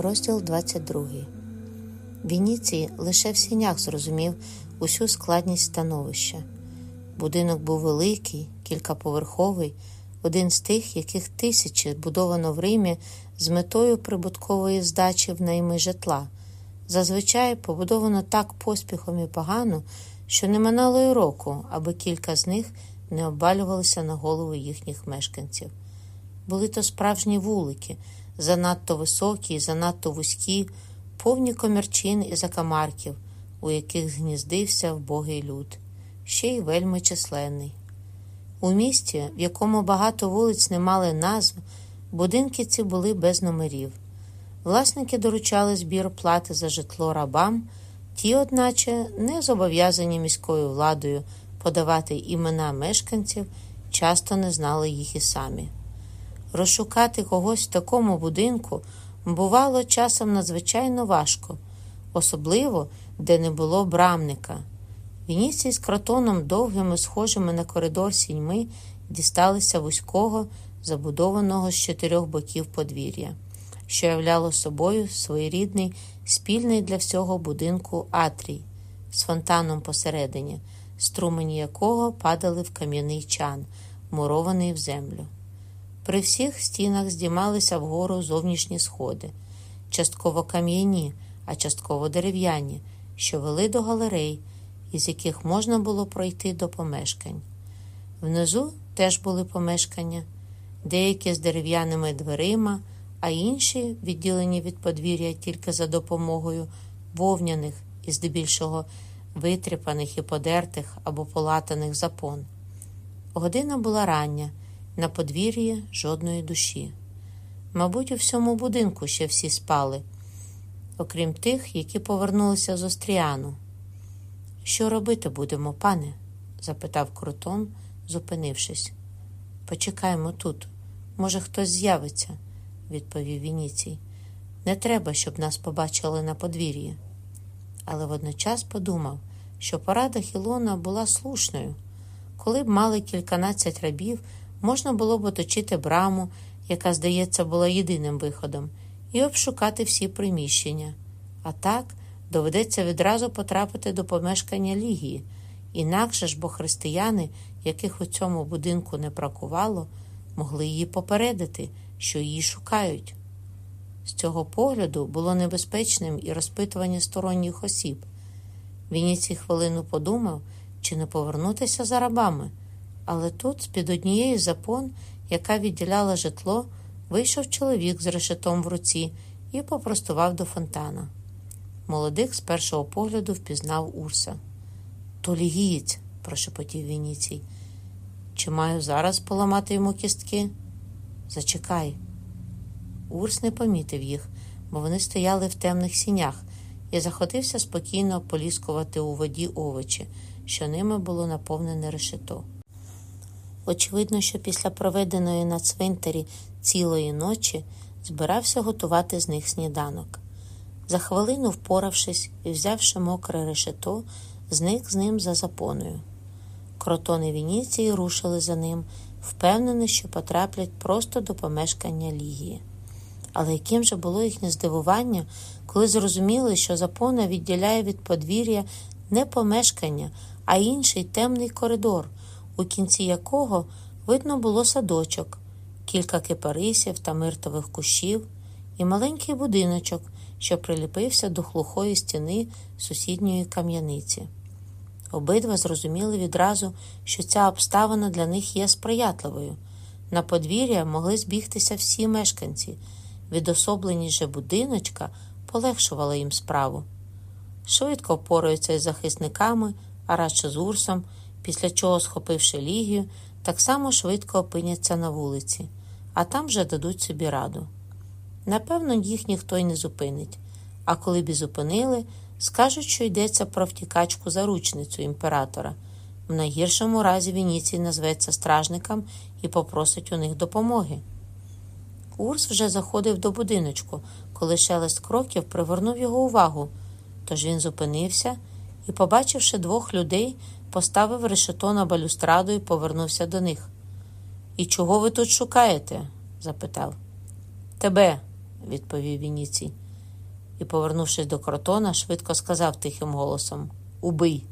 Розділ 22. Вініцій лише в сінях зрозумів усю складність становища. Будинок був великий, кількаповерховий, один з тих, яких тисячі будовано в Римі з метою прибуткової здачі в найми житла. Зазвичай побудовано так поспіхом і погано, що не минало й року, аби кілька з них не обвалювалися на голову їхніх мешканців. Були то справжні вулики, занадто високі і занадто вузькі, повні комірчин і закамарків, у яких згніздився вбогий люд, ще й вельми численний. У місті, в якому багато вулиць не мали назв, будинки ці були без номерів. Власники доручали збір плати за житло рабам, ті, одначе, не зобов'язані міською владою подавати імена мешканців, часто не знали їх і самі. Розшукати когось в такому будинку бувало часом надзвичайно важко, особливо де не було брамника. Вініцій з кротоном довгими, схожими на коридор сіньми, дісталися вузького, забудованого з чотирьох боків подвір'я, що являло собою своєрідний спільний для всього будинку атрій з фонтаном посередині, струмені якого падали в кам'яний чан, мурований в землю. При всіх стінах здіймалися вгору зовнішні сходи, частково кам'яні, а частково дерев'яні, що вели до галерей, із яких можна було пройти до помешкань. Внизу теж були помешкання, деякі з дерев'яними дверима, а інші, відділені від подвір'я тільки за допомогою вовняних і здебільшого витріпаних і подертих або полатаних запон. Година була рання. На подвір'ї жодної душі. Мабуть, у всьому будинку ще всі спали, окрім тих, які повернулися з Остріану. Що робити будемо, пане? запитав Крутон, зупинившись. Почекаємо тут. Може, хтось з'явиться, відповів Вініцій. Не треба, щоб нас побачили на подвір'ї. Але водночас подумав, що порада Хілона була слушною. Коли б мали кільканадцять рабів, можна було б оточити браму, яка, здається, була єдиним виходом, і обшукати всі приміщення. А так доведеться відразу потрапити до помешкання Лігії, інакше ж, бо християни, яких у цьому будинку не бракувало, могли її попередити, що її шукають. З цього погляду було небезпечним і розпитування сторонніх осіб. Вініцій хвилину подумав, чи не повернутися за рабами. Але тут, з-під однієї запон, яка відділяла житло, вийшов чоловік з решетом в руці і попростував до фонтана. Молодик з першого погляду впізнав Урса. То лігієць, прошепотів Вініцій. Чи маю зараз поламати йому кістки? Зачекай. Урс не помітив їх, бо вони стояли в темних сінях, і заходився спокійно поліскувати у воді овочі, що ними було наповнене решето. Очевидно, що після проведеної на цвинтарі цілої ночі збирався готувати з них сніданок. За хвилину, впоравшись і взявши мокре решето, зник з ним за запоною. Кротони Вініції рушили за ним, впевнені, що потраплять просто до помешкання Лігії. Але яким же було їхнє здивування, коли зрозуміли, що запона відділяє від подвір'я не помешкання, а інший темний коридор у кінці якого видно було садочок, кілька кипарисів та миртових кущів і маленький будиночок, що приліпився до глухої стіни сусідньої кам'яниці. Обидва зрозуміли відразу, що ця обставина для них є сприятливою. На подвір'я могли збігтися всі мешканці. Відособленість же будиночка полегшувала їм справу. Швидко впораються із захисниками, а радше з урсом після чого, схопивши лігію, так само швидко опиняться на вулиці, а там вже дадуть собі раду. Напевно, їх ніхто й не зупинить, а коли б і зупинили, скажуть, що йдеться про втікачку заручницю імператора. В найгіршому разі Вініцій назветься стражникам і попросить у них допомоги. Урс вже заходив до будиночку, коли шелест кроків привернув його увагу, тож він зупинився і, побачивши двох людей, поставив решето на балюстраду і повернувся до них. І чого ви тут шукаєте? запитав. Тебе, відповів Вініцій. і, повернувшись до кротона, швидко сказав тихим голосом Убий.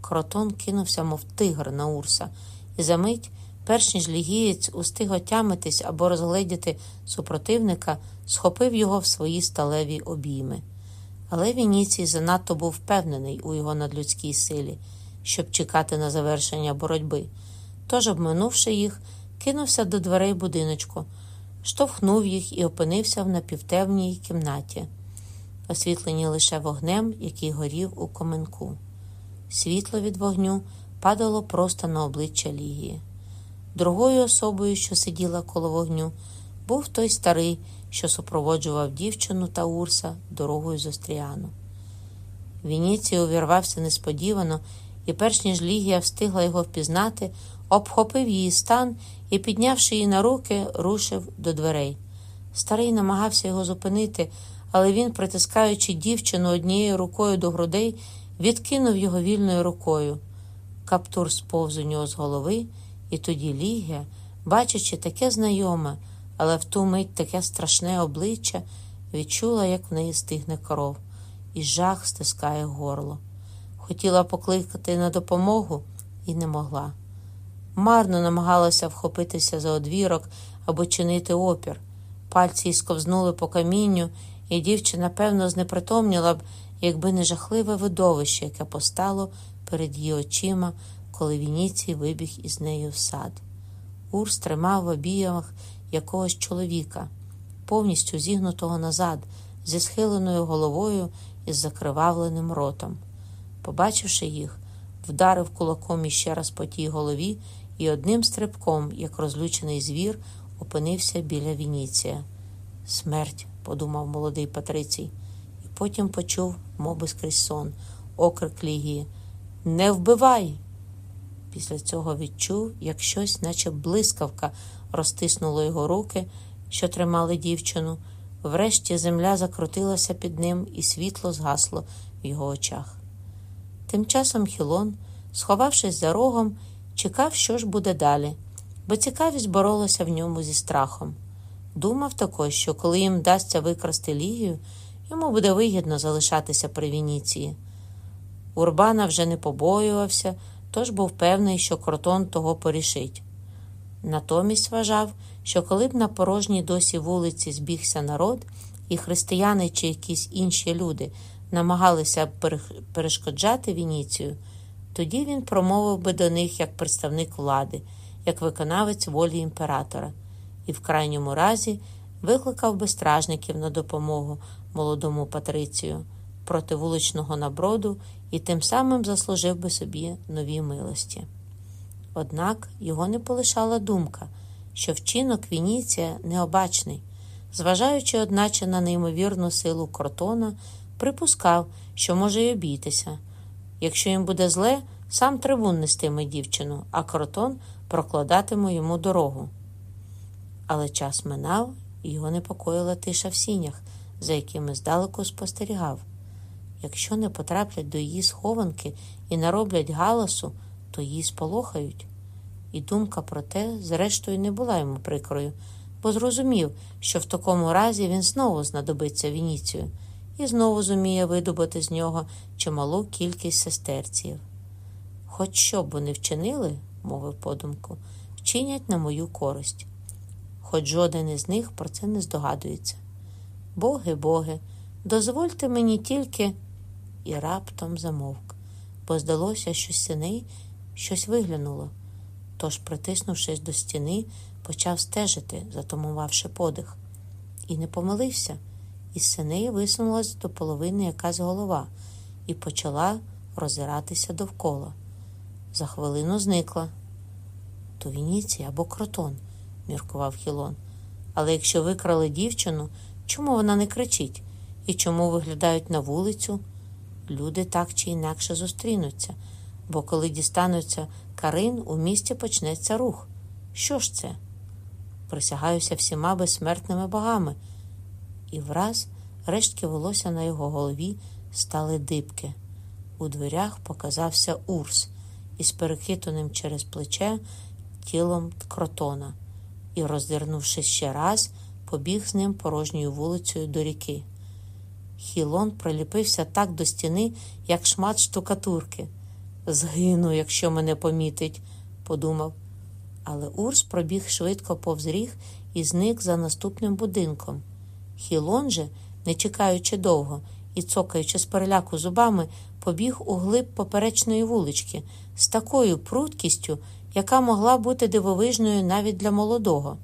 Кротон кинувся, мов тигр на Урса, і за мить, перш ніж лігієць устиг отямитись або розгледіти супротивника, схопив його в свої сталеві обійми. Але Вініцій занадто був впевнений у його надлюдській силі, щоб чекати на завершення боротьби. Тож, обминувши їх, кинувся до дверей будиночку, штовхнув їх і опинився в напівтемній кімнаті, освітлені лише вогнем, який горів у коменку. Світло від вогню падало просто на обличчя Лігії. Другою особою, що сиділа коло вогню, був той старий, що супроводжував дівчину та Урса дорогою з Остріану. Вініцій увірвався несподівано, і, перш ніж Лігія встигла його впізнати, обхопив її стан і, піднявши її на руки, рушив до дверей. Старий намагався його зупинити, але він, притискаючи дівчину однією рукою до грудей, відкинув його вільною рукою. Каптур сповз у нього з голови, і тоді Лігія, бачачи таке знайоме, але в ту мить таке страшне обличчя, відчула, як в неї стигне кров, і жах стискає горло. Хотіла покликати на допомогу і не могла. Марно намагалася вхопитися за одвірок або чинити опір. Пальці й сковзнули по камінню, і дівчина, певно, знепритомніла б, якби не жахливе видовище, яке постало перед її очима, коли Вініцій вибіг із нею в сад. Урс тримав в обіях якогось чоловіка, повністю зігнутого назад, зі схиленою головою і з закривавленим ротом. Побачивши їх, вдарив кулаком іще раз по тій голові і одним стрибком, як розлючений звір, опинився біля Вініція. Смерть, подумав молодий Патрицій, і потім почув, моби скрізь сон, окрик Лігії. Не вбивай! Після цього відчув, як щось, наче блискавка, розтиснуло його руки, що тримали дівчину. Врешті земля закрутилася під ним, і світло згасло в його очах. Тим часом Хілон, сховавшись за рогом, чекав, що ж буде далі, бо цікавість боролася в ньому зі страхом. Думав також, що коли їм вдасться викрасти лігію, йому буде вигідно залишатися при Вініції. Урбана вже не побоювався, тож був певний, що кротон того порішить. Натомість вважав, що коли б на порожній досі вулиці збігся народ, і християни чи якісь інші люди намагалися б перешкоджати Вініцію, тоді він промовив би до них як представник влади, як виконавець волі імператора, і в крайньому разі викликав би стражників на допомогу молодому Патрицію проти вуличного наброду і тим самим заслужив би собі нові милості. Однак його не полишала думка, що вчинок Вініція необачний, зважаючи, одначе, на неймовірну силу кротона, припускав, що може й обійтися. Якщо їм буде зле, сам трибун нестиме дівчину, а кротон прокладатиме йому дорогу. Але час минав, і його непокоїла тиша в сінях, за якими здалеку спостерігав. Якщо не потраплять до її схованки і нароблять галасу, то її сполохають. І думка про те, зрештою, не була йому прикрою, бо зрозумів, що в такому разі він знову знадобиться Вініцію і знову зуміє видобути з нього чималу кількість сестерців. Хоч що б вони вчинили, мовив подумку, вчинять на мою користь. Хоч жоден із них про це не здогадується. Боги, боги, дозвольте мені тільки і раптом замовк, бо здалося, що з щось виглянуло. Тож, притиснувшись до стіни, почав стежити, затумувавши подих, і не помилився. Із сини висунулась до половини якась голова і почала роззиратися довкола. За хвилину зникла. То Вініція або кротон, міркував Хілон. Але якщо викрали дівчину, чому вона не кричить? І чому виглядають на вулицю? Люди так чи інакше зустрінуться, бо коли дістануться Карин, у місті почнеться рух. Що ж це? Присягаюся всіма безсмертними богами і враз рештки волосся на його голові стали дибки. У дверях показався Урс із перехитаним через плече тілом кротона і, роздернувшись ще раз, побіг з ним порожньою вулицею до ріки. Хілон приліпився так до стіни, як шмат штукатурки. Згину, якщо мене помітить, подумав. Але Урс пробіг швидко повз ріг і зник за наступним будинком. Хілон же, не чекаючи довго і цокаючи з переляку зубами, побіг у глиб поперечної вулички з такою пруткістю, яка могла бути дивовижною навіть для молодого.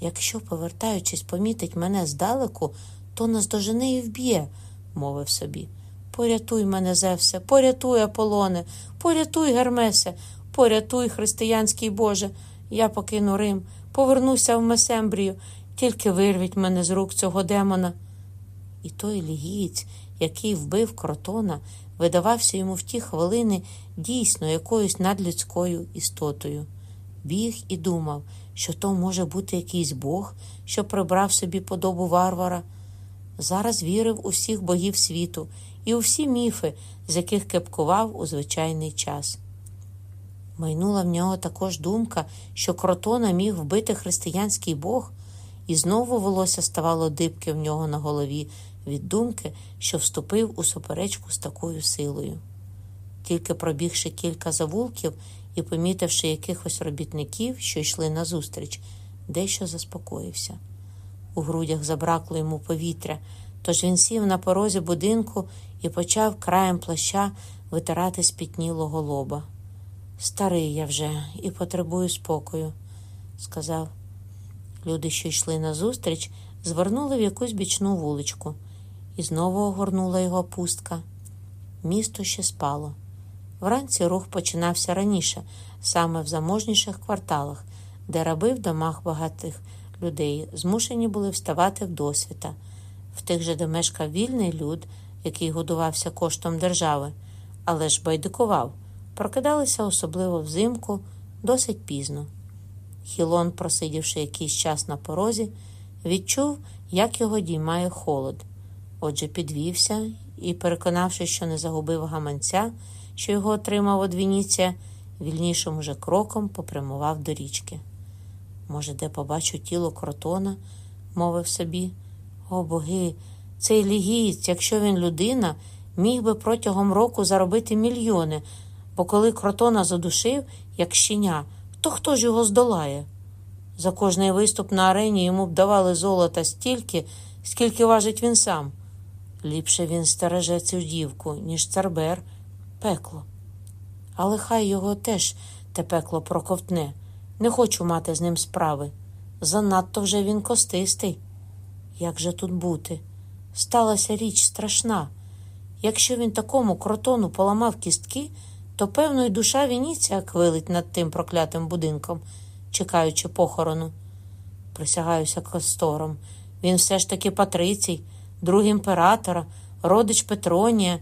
Якщо, повертаючись, помітить мене здалеку, то наздожене і вб'є, мовив собі. Порятуй мене, Зевсе, порятуй, Аполоне, порятуй, Гермесе, порятуй, християнський Боже. Я покину Рим, повернуся в Месембрію, тільки вирвіть мене з рук цього демона. І той лігієць, який вбив кротона, видавався йому в ті хвилини дійсно якоюсь надлюдською істотою. Біг і думав, що то може бути якийсь бог, що прибрав собі подобу варвара. Зараз вірив у всіх богів світу і у всі міфи, з яких кепкував у звичайний час. Майнула в нього також думка, що кротона міг вбити християнський бог, і знову волосся ставало дибки в нього на голові від думки, що вступив у суперечку з такою силою. Тільки пробігши кілька завулків і помітивши якихось робітників, що йшли назустріч, дещо заспокоївся. У грудях забракло йому повітря, тож він сів на порозі будинку і почав краєм плаща витирати спітнілого лоба. Старий я вже і потребую спокою, сказав. Люди, що йшли назустріч, звернули в якусь бічну вуличку, і знову огорнула його пустка. Місто ще спало. Вранці рух починався раніше, саме в заможніших кварталах, де раби в домах багатих людей змушені були вставати в досвіта. В тих же де мешкав вільний люд, який годувався коштом держави, але ж байдикував, прокидалися особливо взимку досить пізно. Хілон, просидівши якийсь час на порозі, відчув, як його діймає холод. Отже, підвівся і, переконавшись, що не загубив гаманця, що його отримав од Вініція, вільнішим уже кроком попрямував до річки. Може, де побачу тіло кротона, мовив собі. О боги, цей лігієць, якщо він людина, міг би протягом року заробити мільйони, бо коли кротона задушив, як щеня, то хто ж його здолає? За кожний виступ на арені йому б давали золота стільки, скільки важить він сам. Ліпше він стереже цю дівку, ніж царбер, пекло. Але хай його теж те пекло проковтне. Не хочу мати з ним справи. Занадто вже він костистий. Як же тут бути? Сталася річ страшна. Якщо він такому кротону поламав кістки, то, певно, й душа Вініція квилить над тим проклятим будинком, чекаючи похорону. Присягаюся костором. Він все ж таки Патрицій, друг імператора, родич Петронія,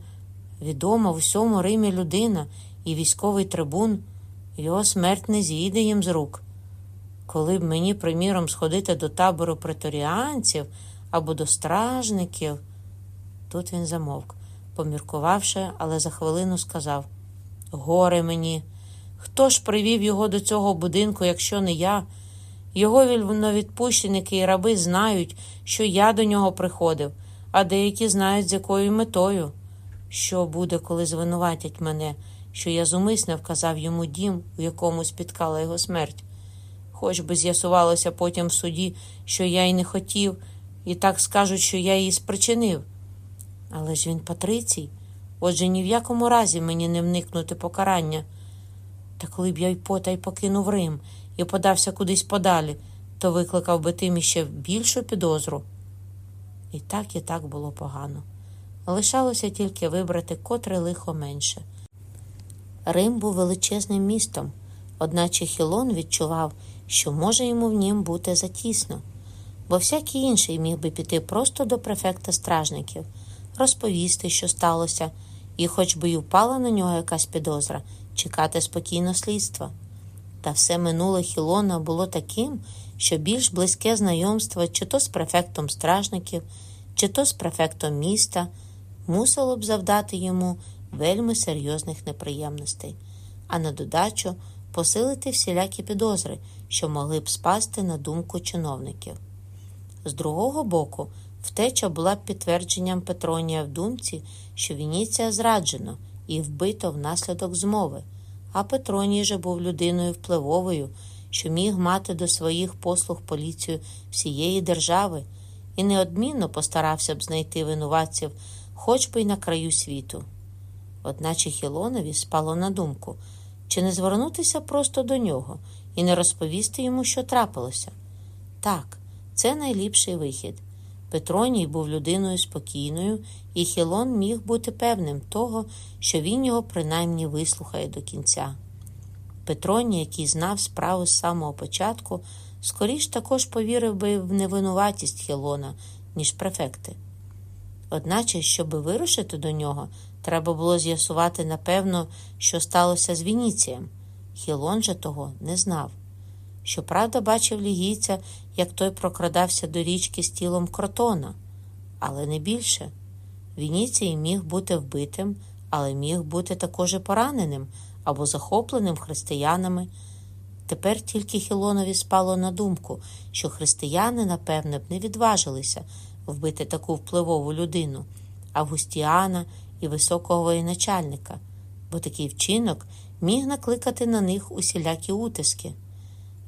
відома в усьому Римі людина і військовий трибун. Його смерть не зійде їм з рук. Коли б мені, приміром, сходити до табору преторіанців або до стражників. Тут він замовк, поміркувавши, але за хвилину сказав Горе мені, хто ж привів його до цього будинку, якщо не я? Його вільновідпущеники і раби знають, що я до нього приходив, а деякі знають, з якою метою. Що буде, коли звинуватять мене, що я зумисне вказав йому дім, у якому спіткала його смерть? Хоч би з'ясувалося потім в суді, що я й не хотів, і так скажуть, що я її спричинив. Але ж він Патрицій, отже ні в якому разі мені не вникнути покарання. Та коли б я й потай покинув Рим і подався кудись подалі, то викликав би тим іще більшу підозру. І так, і так було погано. Лишалося тільки вибрати котре лихо менше. Рим був величезним містом, одначе Хілон відчував, що може йому в нім бути затісно, бо всякий інший міг би піти просто до префекта стражників, розповісти, що сталося, і, хоч би й упала на нього якась підозра, чекати спокійно слідства. Та все минуле Хілона було таким, що більш близьке знайомство чи то з префектом стражників, чи то з префектом міста мусило б завдати йому вельми серйозних неприємностей, а на додачу посилити всілякі підозри, що могли б спасти на думку чиновників. З другого боку, Втеча була підтвердженням Петронія в думці, що Вініція зраджено і вбито внаслідок змови, а Петроній же був людиною впливовою, що міг мати до своїх послуг поліцію всієї держави і неодмінно постарався б знайти винуватців хоч би й на краю світу. Одначе Хілонові спало на думку, чи не звернутися просто до нього і не розповісти йому, що трапилося. Так, це найліпший вихід. Петроній був людиною спокійною, і Хілон міг бути певним того, що він його принаймні вислухає до кінця. Петроній, який знав справу з самого початку, скоріш також повірив би в невинуватість Хілона, ніж префекти. Одначе, щоб вирушити до нього, треба було з'ясувати напевно, що сталося з Вініцієм. Хілон же того не знав. Щоправда, бачив лігійця, як той прокрадався до річки з тілом кротона, але не більше. Вініцій міг бути вбитим, але міг бути також і пораненим або захопленим християнами. Тепер тільки Хілонові спало на думку, що християни, напевне, б не відважилися вбити таку впливову людину, Августіана і високого воєначальника, бо такий вчинок міг накликати на них усілякі утиски.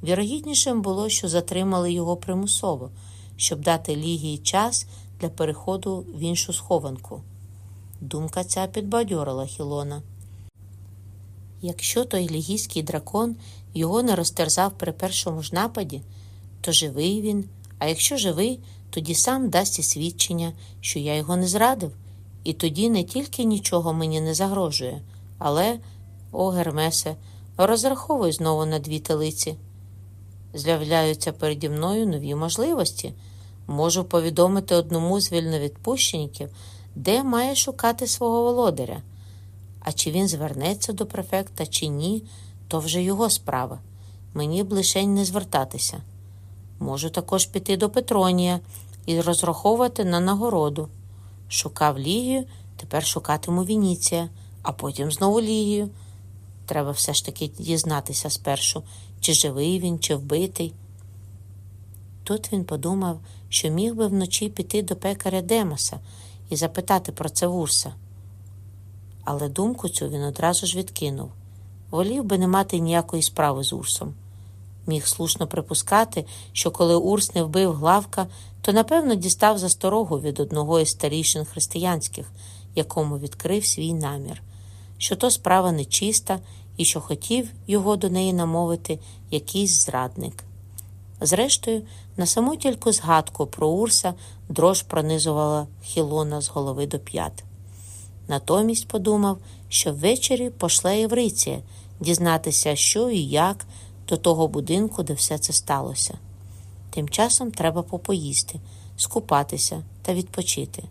Вірогіднішим було, що затримали його примусово, щоб дати Лігії час для переходу в іншу схованку. Думка ця підбадьорила Хілона. Якщо той лігійський дракон його не розтерзав при першому ж нападі, то живий він, а якщо живий, тоді сам дасть і свідчення, що я його не зрадив, і тоді не тільки нічого мені не загрожує, але, о Гермесе, розраховуй знову на дві телиці. З'являються переді мною нові можливості. Можу повідомити одному з вільновідпущеників, де має шукати свого володаря. А чи він звернеться до префекта, чи ні, то вже його справа. Мені б лишень не звертатися. Можу також піти до Петронія і розраховувати на нагороду. Шукав Лігію, тепер шукатиму Вініція, а потім знову Лігію. Треба все ж таки дізнатися спершу, чи живий він, чи вбитий. Тут він подумав, що міг би вночі піти до пекаря Демоса і запитати про це Вурса. Але думку цю він одразу ж відкинув волів би не мати ніякої справи з Урсом. Міг слушно припускати, що коли Урс не вбив главка, то напевно дістав засторогу від одного із старішин християнських, якому відкрив свій намір, що то справа нечиста і що хотів його до неї намовити якийсь зрадник. Зрештою, на саму тільки згадку про Урса дрож пронизувала Хілона з голови до п'ят. Натомість подумав, що ввечері пошле Євриція дізнатися, що і як до того будинку, де все це сталося. Тим часом треба попоїсти, скупатися та відпочити.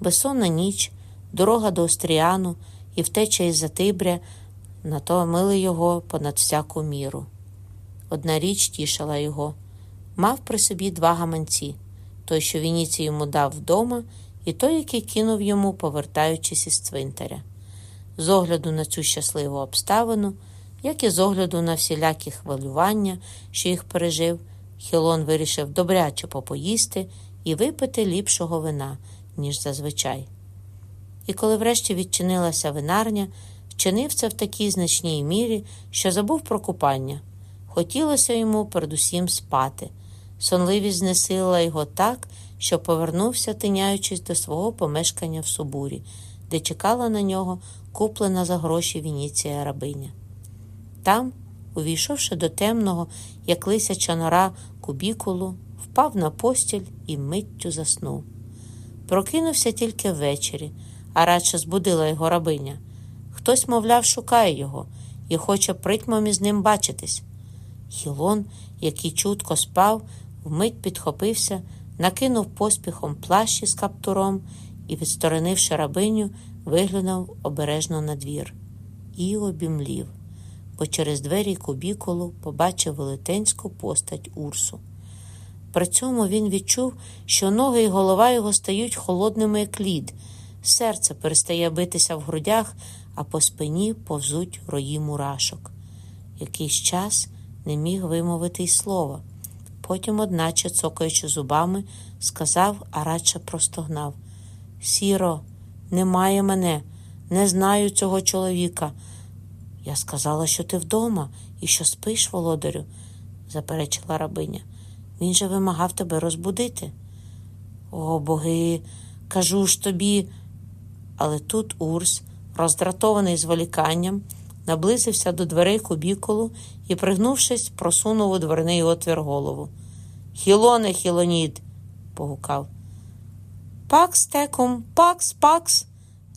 Безсонна ніч, дорога до Остріану і втеча із Затибря натомили його понад всяку міру. Одна річ тішила його мав при собі два гаманці той, що Вініці йому дав вдома, і той, який кинув йому, повертаючись із цвинтаря. З огляду на цю щасливу обставину, як і з огляду на всілякі хвилювання, що їх пережив, Хілон вирішив добряче попоїсти і випити ліпшого вина, ніж зазвичай. І коли врешті відчинилася винарня, вчинив це в такій значній мірі, що забув про купання. Хотілося йому передусім спати. Сонливість знесила його так, що повернувся, тиняючись до свого помешкання в Субурі, де чекала на нього куплена за гроші Вініція рабиня. Там, увійшовши до темного, як лисяча нора кубікулу, впав на постіль і миттю заснув. Прокинувся тільки ввечері, а радше збудила його рабиня. Хтось, мовляв, шукає його і хоче притьмом із ним бачитись. Хілон, який чутко спав, вмить підхопився, накинув поспіхом плащі з каптуром і, відсторонивши рабиню, виглянув обережно на двір. і обімлів, бо через двері кубікулу побачив велетенську постать Урсу. При цьому він відчув, що ноги і голова його стають холодними, як лід, серце перестає битися в грудях, а по спині повзуть рої мурашок. Якийсь час не міг вимовити й слова. Потім, одначе, цокаючи зубами, сказав, а радше простогнав Сіро, немає мене, не знаю цього чоловіка. Я сказала, що ти вдома і що спиш, володарю, заперечила рабиня. Він же вимагав тебе розбудити. О, боги, кажу ж тобі. Але тут Урс, роздратований зволіканням, наблизився до дверей кубікулу і, пригнувшись, просунув у дверний отвір голову. Хілоне, хілонід, погукав. Пакс текум, пакс, пакс,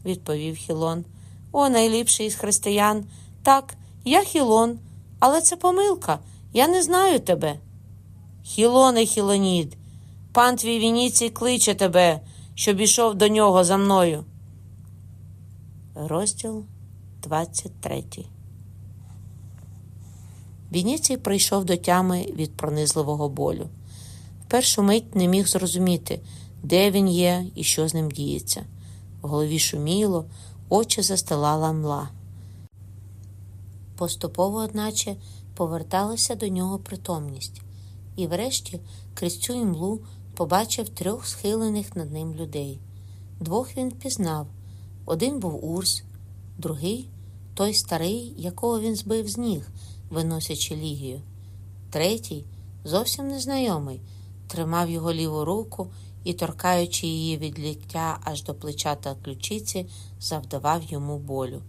відповів Хілон. О, найліпший із християн. Так, я Хілон, але це помилка. Я не знаю тебе. Хілоне, хілонід, пан твій Вініцій кличе тебе, щоб ішов до нього за мною. Розділ 23 Вініцій прийшов до тями від пронизливого болю. В першу мить не міг зрозуміти, де він є і що з ним діється. В голові шуміло, очі застилала мла. Поступово, одначе, поверталася до нього притомність, і, врешті, крізь цю імлу побачив трьох схилених над ним людей. Двох він впізнав. Один був Урс, другий той старий, якого він збив з ніг, виносячи лігію. Третій, зовсім незнайомий, тримав його ліву руку і, торкаючи її від ліктя аж до плеча та ключиці, завдавав йому болю,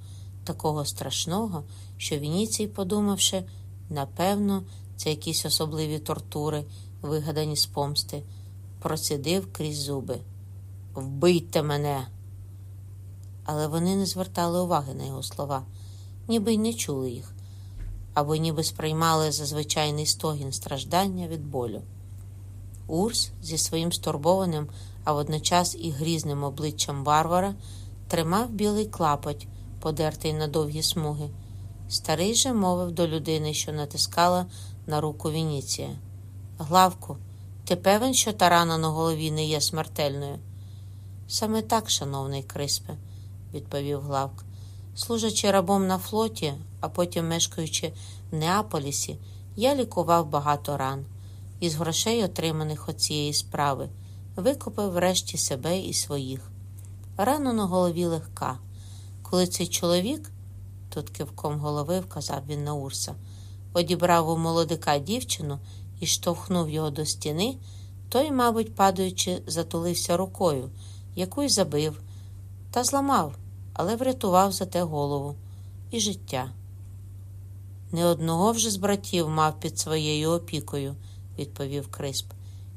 такого страшного, що Вініцій, подумавши, напевно, це якісь особливі тортури, вигадані з помсти, процідив крізь зуби. Вбийте мене! Але вони не звертали уваги на його слова, ніби й не чули їх, або ніби сприймали за звичайний стогін страждання від болю. Урс зі своїм стурбованим, а водночас і грізним обличчям варвара тримав білий клапоть, подертий на довгі смуги. Старий же мовив до людини, що натискала на руку Вініція. Главку, ти певен, що та рана на голові не є смертельною? Саме так, шановний Криспе, відповів Главк. Служачи рабом на флоті, а потім мешкаючи в Неаполісі, я лікував багато ран. Із грошей, отриманих от цієї справи, викупив врешті себе і своїх. Рана на голові легка. Коли цей чоловік, тут кивком голови вказав він на Урса, одібрав у молодика дівчину і штовхнув його до стіни, той, мабуть, падаючи, затулився рукою, яку й забив, та зламав, але врятував за те голову і життя. Не одного вже з братів мав під своєю опікою, відповів Крисп,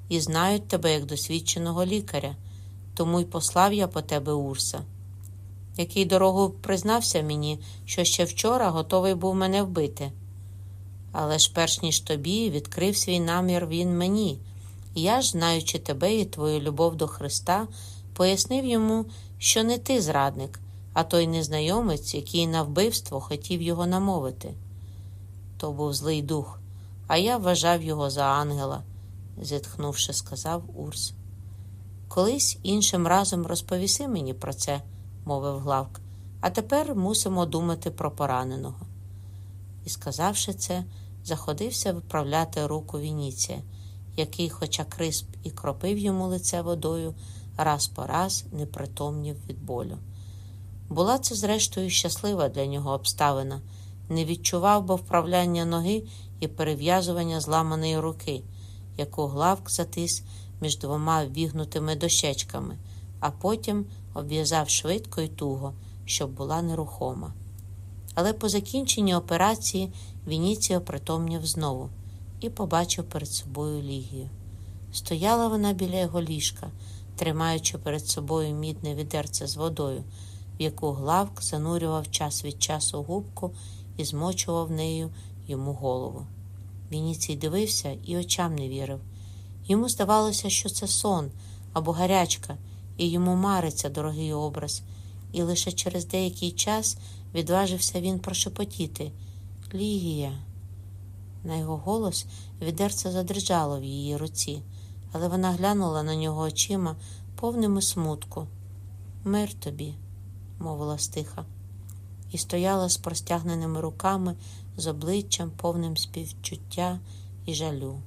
і знають тебе як досвідченого лікаря, тому й послав я по тебе Урса. Який дорогу признався мені, що ще вчора готовий був мене вбити. Але ж, перш ніж тобі, відкрив свій намір він мені, і я ж, знаючи тебе і твою любов до Христа, пояснив йому, що не ти зрадник, а той незнайомець, який на вбивство хотів його намовити. То був злий дух, а я вважав його за ангела, зітхнувши, сказав Урс. Колись іншим разом розповіси мені про це, мовив Главк, а тепер мусимо думати про пораненого. І, сказавши це, заходився виправляти руку Вініція, який, хоча крисп і кропив йому лице водою, раз по раз не притомнів від болю. Була це, зрештою, щаслива для нього обставина, не відчував бо вправляння ноги і перев'язування зламаної руки, яку главк затис між двома вігнутими дощечками, а потім обв'язав швидко й туго, щоб була нерухома. Але по закінченні операції Вініцій опритомнів знову і побачив перед собою Лігію. Стояла вона біля його ліжка, тримаючи перед собою мідне відерце з водою, в яку главк занурював час від часу губку і змочував нею йому голову. Вініцій дивився і очам не вірив. Йому здавалося, що це сон або гарячка, і йому мариться дорогий образ, і лише через деякий час відважився він прошепотіти Лігія. На його голос відерце задрижало в її руці, але вона глянула на нього очима, повними смутку. Мир тобі, мовила стиха, і стояла з простягненими руками, з обличчям, повним співчуття і жалю.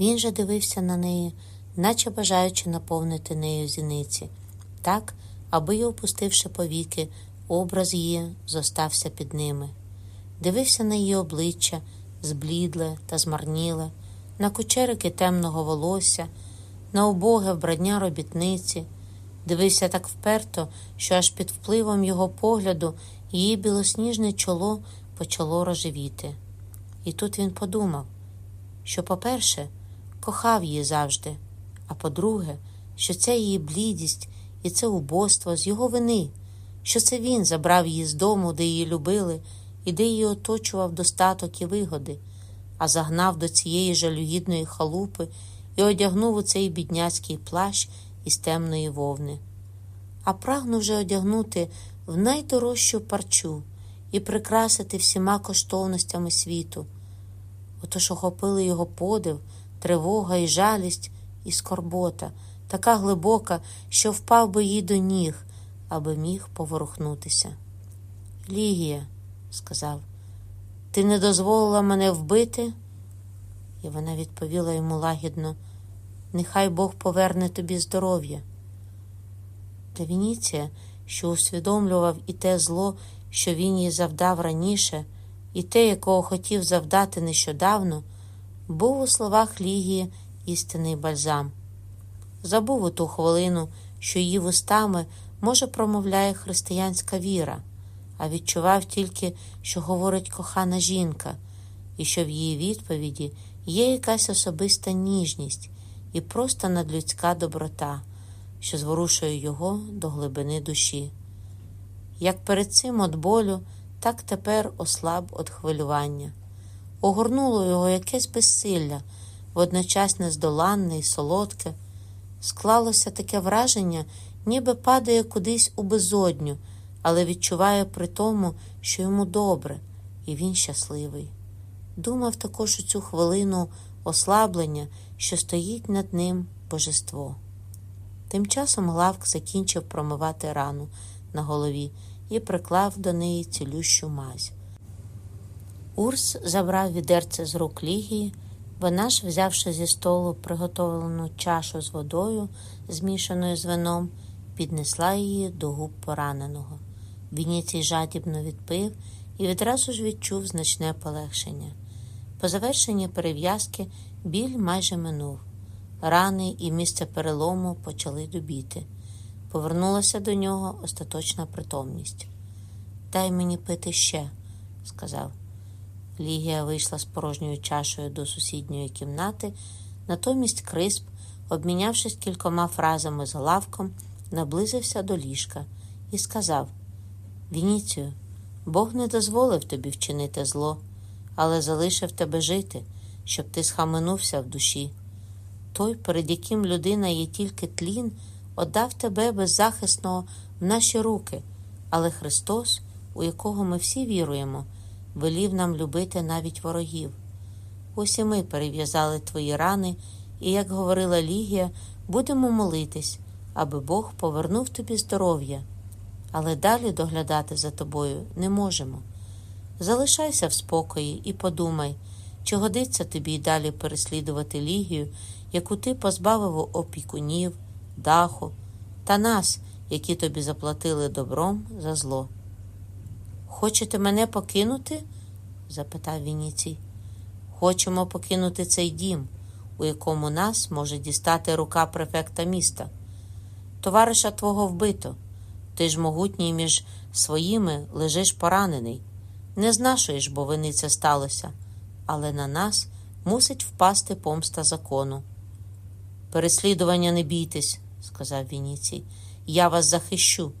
Він же дивився на неї, наче бажаючи наповнити нею зіниці, так, аби й опустивши повіки, образ її зостався під ними. Дивився на її обличчя, зблідле та змарніле, на кучерики темного волосся, на убоге вбрання робітниці, дивився так вперто, що аж під впливом його погляду її білосніжне чоло почало рожевіти. І тут він подумав, що, по-перше, кохав її завжди, а по-друге, що це її блідість і це убоство з його вини, що це він забрав її з дому, де її любили, і де її оточував достаток і вигоди, а загнав до цієї жалюгідної халупи і одягнув у цей бідняцький плащ із темної вовни. А прагнув же одягнути в найдорожчу парчу і прикрасити всіма коштовностями світу. Отож охопили його подив, тривога і жалість, і скорбота, така глибока, що впав би їй до ніг, аби міг поворухнутися. Лігія, сказав, ти не дозволила мене вбити? І вона відповіла йому лагідно, нехай Бог поверне тобі здоров'я. Та Вініція, що усвідомлював і те зло, що він їй завдав раніше, і те, якого хотів завдати нещодавно, був у словах Лігії істинний бальзам. Забув у ту хвилину, що її вустами, може, промовляє християнська віра, а відчував тільки, що говорить кохана жінка, і що в її відповіді є якась особиста ніжність і просто надлюдська доброта, що зворушує його до глибини душі. Як перед цим от болю, так тепер ослаб от хвилювання. Огорнуло його якесь безсилля, водночас нездоланне і солодке. Склалося таке враження, ніби падає кудись у безодню, але відчуває при тому, що йому добре, і він щасливий. Думав також у цю хвилину ослаблення, що стоїть над ним божество. Тим часом Главк закінчив промивати рану на голові і приклав до неї цілющу мазь. Урс забрав відерце з рук Лігії, вона ж, взявши зі столу приготовлену чашу з водою, змішаною з вином, піднесла її до губ пораненого. Вініцій жадібно відпив і відразу ж відчув значне полегшення. По завершенні перев'язки біль майже минув. Рани і місце перелому почали добіти. Повернулася до нього остаточна притомність. Дай мені пити ще, сказав. Лігія вийшла з порожньою чашею до сусідньої кімнати, натомість Крисп, обмінявшись кількома фразами з лавком, наблизився до ліжка і сказав: Вініцію, Бог не дозволив тобі вчинити зло, але залишив тебе жити, щоб ти схаменувся в душі. Той, перед яким людина є тільки тлін, отдав тебе беззахисного в наші руки, але Христос, у якого ми всі віруємо, велів нам любити навіть ворогів. Ось і ми перев'язали твої рани, і, як говорила Лігія, будемо молитись, аби Бог повернув тобі здоров'я, але далі доглядати за тобою не можемо. Залишайся в спокої і подумай, чи годиться тобі й далі переслідувати Лігію, яку ти позбавив опікунів, даху та нас, які тобі заплатили добром за зло. Хочете мене покинути? запитав Вініцій. Хочемо покинути цей дім, у якому нас може дістати рука префекта міста. Товариша твого вбито. Ти ж могутній між своїми лежиш поранений. Не з ж бо вини це сталося, але на нас мусить впасти помста закону. Переслідування не бійтесь, сказав Вініцій. Я вас захищу.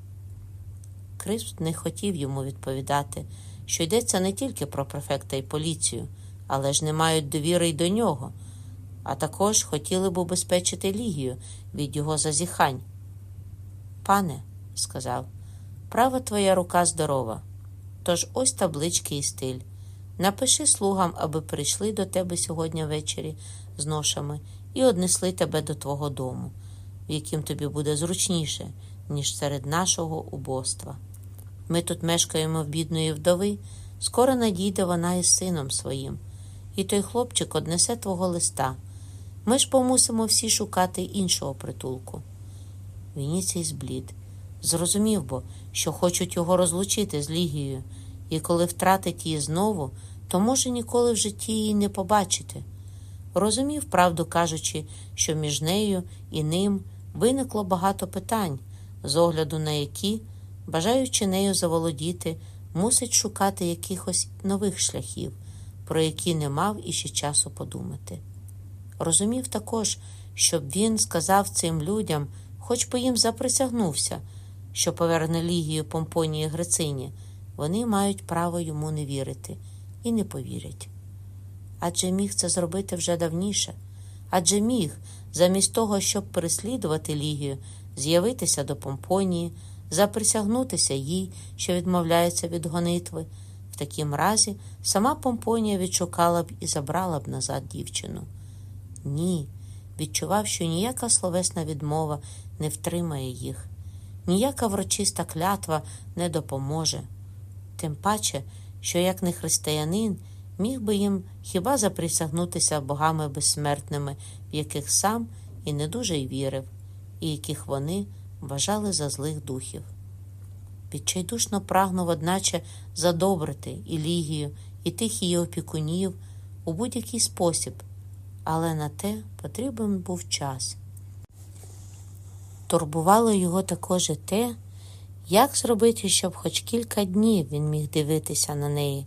Крисп не хотів йому відповідати, що йдеться не тільки про префекта і поліцію, але ж не мають довіри й до нього, а також хотіли б убезпечити Лігію від його зазіхань. Пане, сказав, права твоя рука здорова. Тож ось таблички і стиль. Напиши слугам, аби прийшли до тебе сьогодні ввечері з ношами і однесли тебе до твого дому, в яким тобі буде зручніше, ніж серед нашого убоства. Ми тут мешкаємо в бідної вдови, скоро надійде вона із сином своїм, і той хлопчик однесе твого листа. Ми ж помусимо всі шукати іншого притулку. Вініцій зблід. Зрозумів бо, що хочуть його розлучити з Лігією, і коли втратить її знову, то може ніколи в житті її не побачити. Розумів, правду кажучи, що між нею і ним виникло багато питань, з огляду на які, бажаючи нею заволодіти, мусить шукати якихось нових шляхів, про які не мав іще часу подумати. Розумів також, щоб він сказав цим людям, хоч би їм заприсягнувся, що поверне Лігію Помпонії Грицині, вони мають право йому не вірити і не повірять. Адже міг це зробити вже давніше, адже міг, замість того, щоб переслідувати Лігію, з'явитися до Помпонії, заприсягнутися їй, що відмовляється від гонитви. В такім разі сама Помпонія відшукала б і забрала б назад дівчину. Ні, відчував, що ніяка словесна відмова не втримає їх, ніяка врочиста клятва не допоможе. Тим паче, що як не християнин міг би їм хіба заприсягнутися богами безсмертними, в яких сам і не дуже й вірив, і яких вони вважали за злих духів. Відчайдушно прагнув, одначе, задобрити і Лігію, і тих її опікунів у будь-який спосіб, але на те потрібен був час. Турбувало його також і те, як зробити, щоб хоч кілька днів він міг дивитися на неї.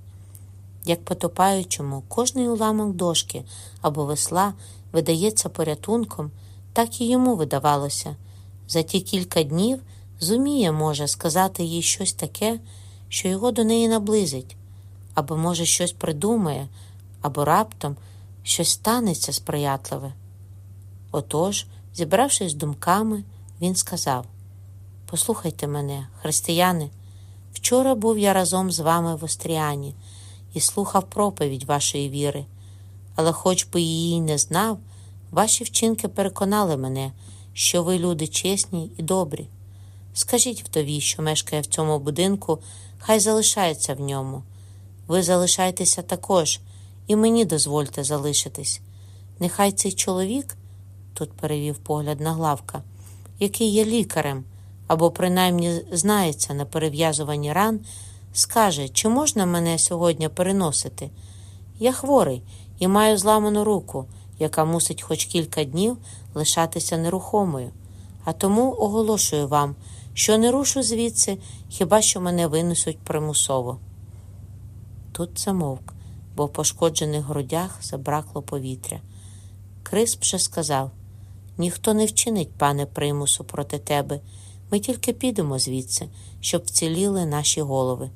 Як потопаючому, кожний уламок дошки або весла видається порятунком, так і йому видавалося. За ті кілька днів зуміє, може, сказати їй щось таке, що його до неї наблизить, або, може, щось придумає, або раптом щось станеться сприятливе. Отож, зібравшись з думками, він сказав: Послухайте мене, християни, вчора був я разом з вами в Остріані і слухав проповідь вашої віри, але, хоч би її не знав, ваші вчинки переконали мене, що ви люди чесні і добрі. Скажіть вдові, що мешкає в цьому будинку, хай залишається в ньому. Ви залишайтеся також, і мені дозвольте залишитись. Нехай цей чоловік, тут перевів погляд на главка, який є лікарем або принаймні знається на перев'язуванні ран, скаже, чи можна мене сьогодні переносити. Я хворий і маю зламану руку, яка мусить хоч кілька днів лишатися нерухомою, а тому оголошую вам, що не рушу звідси, хіба що мене винесуть примусово. Тут замовк, бо в пошкоджених грудях забракло повітря. Крисп же сказав ніхто не вчинить, пане примусу, проти тебе. Ми тільки підемо звідси, щоб вціліли наші голови.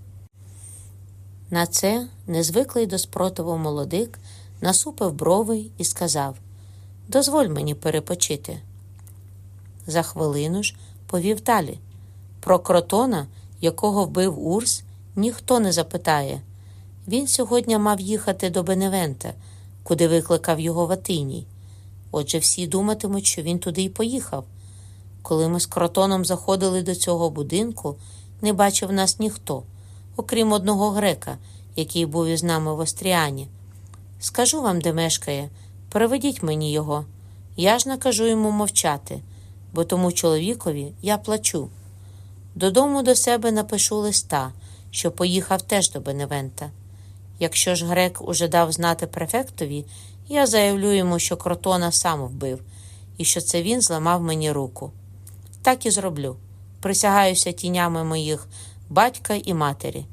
На це незвиклий до спротиву молодик насупив брови і сказав Дозволь мені перепочити. За хвилину ж повів далі. Про кротона, якого вбив Урс, ніхто не запитає. Він сьогодні мав їхати до Беневента, куди викликав його Ватиній. Отже, всі думатимуть, що він туди й поїхав. Коли ми з кротоном заходили до цього будинку, не бачив нас ніхто, окрім одного грека, який був із нами в Остріані. Скажу вам, де мешкає, переведіть мені його. Я ж накажу йому мовчати, бо тому чоловікові я плачу. Додому до себе напишу листа, що поїхав теж до Беневента. Якщо ж грек уже дав знати префектові, я заявлю йому, що кротона сам вбив, і що це він зламав мені руку. Так і зроблю. Присягаюся тінями моїх батька і матері.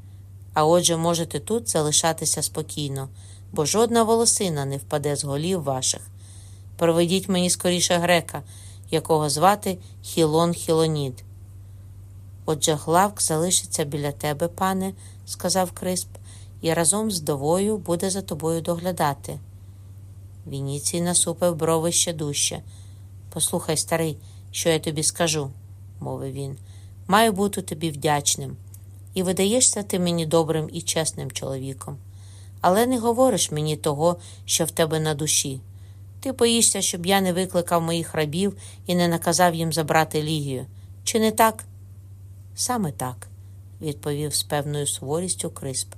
А отже, можете тут залишатися спокійно, бо жодна волосина не впаде з голів ваших. Проведіть мені скоріше грека, якого звати Хілон Хілонід. Отже, главк залишиться біля тебе, пане, сказав Крисп, і разом з довою буде за тобою доглядати. Вініцій насупив брови ще дужче. Послухай, старий, що я тобі скажу, мовив він. Маю бути тобі вдячним. І видаєшся ти мені добрим і чесним чоловіком. Але не говориш мені того, що в тебе на душі. Ти боїшся, щоб я не викликав моїх рабів і не наказав їм забрати лігію. Чи не так? Саме так, відповів з певною суворістю Крисп.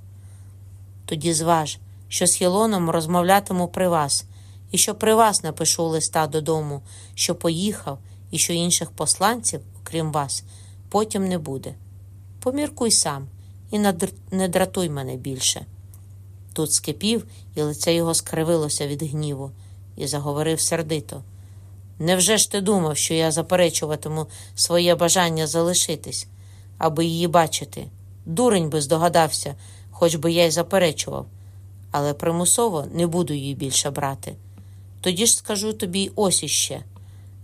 Тоді зваж, що з Хілоном розмовлятиму при вас, і що при вас напишу листа додому, що поїхав, і що інших посланців, окрім вас, потім не буде. Поміркуй сам і не дратуй мене більше. Тут скипів, і лице його скривилося від гніву, і заговорив сердито. Невже ж ти думав, що я заперечуватиму своє бажання залишитись, аби її бачити? Дурень би здогадався, хоч би я й заперечував, але примусово не буду її більше брати. Тоді ж скажу тобі ось іще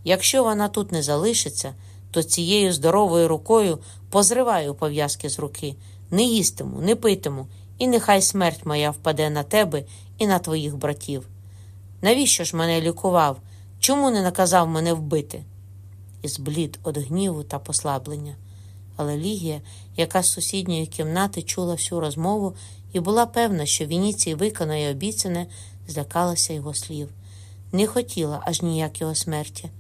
якщо вона тут не залишиться, то цією здоровою рукою позриваю пов'язки з руки, не їстиму, не питиму, і нехай смерть моя впаде на тебе і на твоїх братів. Навіщо ж мене лікував? Чому не наказав мене вбити? І зблід від гніву та послаблення. Але Лігія, яка з сусідньої кімнати чула всю розмову і була певна, що Вініцій виконає обіцяне, злякалася його слів, не хотіла аж ніяк його смерті.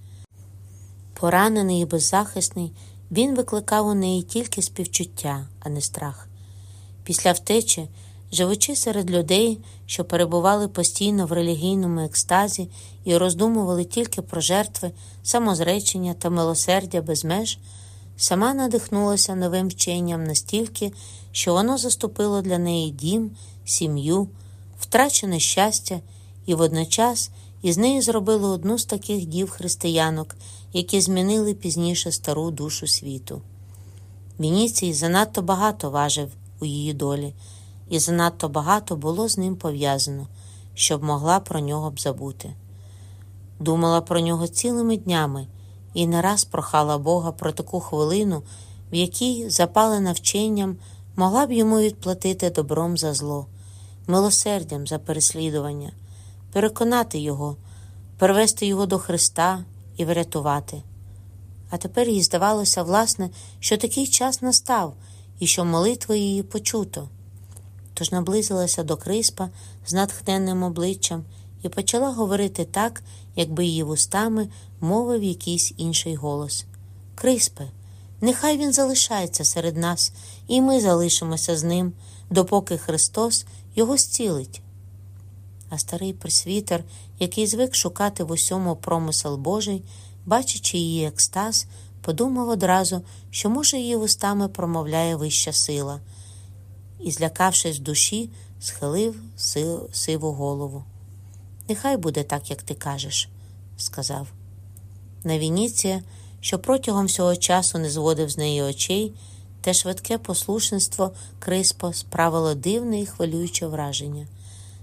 Поранений і беззахисний, він викликав у неї тільки співчуття, а не страх. Після втечі, живучи серед людей, що перебували постійно в релігійному екстазі і роздумували тільки про жертви, самозречення та милосердя без меж, сама надихнулася новим вченням настільки, що воно заступило для неї дім, сім'ю, втрачене щастя і водночас із нею зробило одну з таких дів християнок, які змінили пізніше стару душу світу. Вініцій занадто багато важив у її долі, і занадто багато було з ним пов'язано, щоб могла про нього б забути. Думала про нього цілими днями і не раз прохала Бога про таку хвилину, в якій, запалена вченням, могла б йому відплатити добром за зло, милосердям за переслідування, переконати його, привести його до Христа і врятувати. А тепер їй здавалося, власне, що такий час настав і що молитва її почуто. Тож наблизилася до Криспа з натхненним обличчям і почала говорити так, якби її вустами мовив якийсь інший голос. Криспе, нехай він залишається серед нас, і ми залишимося з ним, допоки Христос його зцілить. А старий присвітер, який звик шукати в усьому промисел Божий, бачачи її екстаз, подумав одразу, що, може, її вустами промовляє вища сила, і, злякавшись душі, схилив сиву голову. Нехай буде так, як ти кажеш, сказав. На Вініція, що протягом всього часу не зводив з неї очей, те швидке послушництво Криспо справило дивне і хвилююче враження.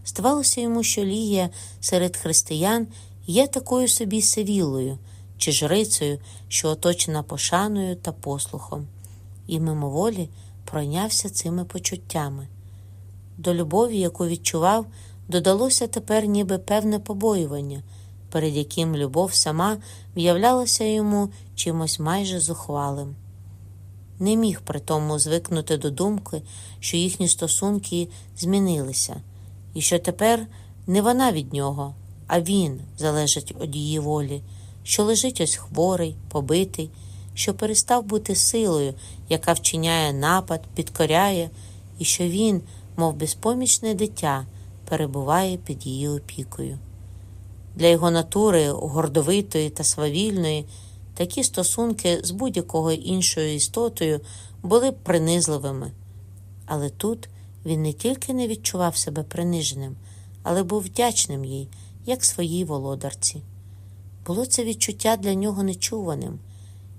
Здавалося йому, що Лігія серед християн є такою собі севілою чи жрицею, що оточена пошаною та послухом, і мимоволі пройнявся цими почуттями. До любові, яку відчував, додалося тепер ніби певне побоювання, перед яким любов сама в'являлася йому чимось майже зухвалим. Не міг при тому звикнути до думки, що їхні стосунки змінилися, і що тепер не вона від нього, а він залежить від її волі, що лежить ось хворий, побитий, що перестав бути силою, яка вчиняє напад, підкоряє, і що він, мов безпомічне дитя, перебуває під її опікою. Для його натури, гордовитої та свавільної, такі стосунки з будь-якою іншою істотою були б принизливими. Але тут він не тільки не відчував себе приниженим, але був вдячним їй, як своїй володарці. Було це відчуття для нього нечуваним,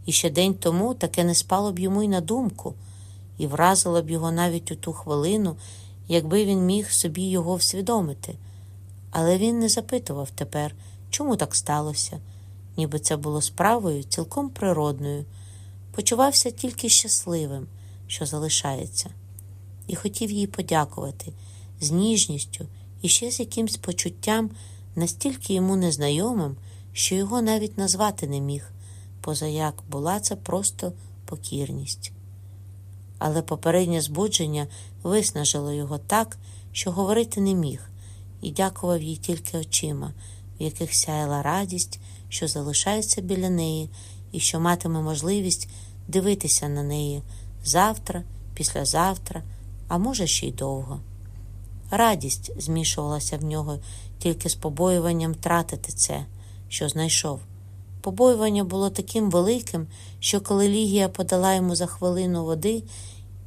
і ще день тому таке не спало б йому й на думку, і вразило б його навіть у ту хвилину, якби він міг собі його всвідомити. Але він не запитував тепер, чому так сталося, ніби це було справою цілком природною, почувався тільки щасливим, що залишається, і хотів їй подякувати з ніжністю і ще з якимсь почуттям, настільки йому незнайомим, що його навіть назвати не міг, позаяк була це просто покірність. Але попереднє збудження виснажило його так, що говорити не міг, і дякував їй тільки очима, в яких сяяла радість, що залишається біля неї, і що матиме можливість дивитися на неї завтра, післязавтра, а може, ще й довго. Радість змішувалася в нього тільки з побоюванням втратити це, що знайшов. Побоювання було таким великим, що коли Лігія подала йому за хвилину води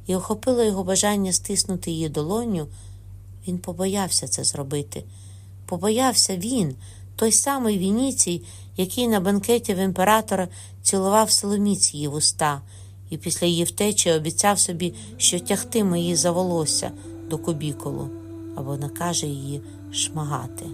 і охопило його бажання стиснути її долоню, він побоявся це зробити. Побоявся він, той самий Вініцій, який на банкеті в імператора цілував Соломіць її вуста, і після її втечі обіцяв собі, що тягтиме її за волосся до кубіколу або накаже її шмагати.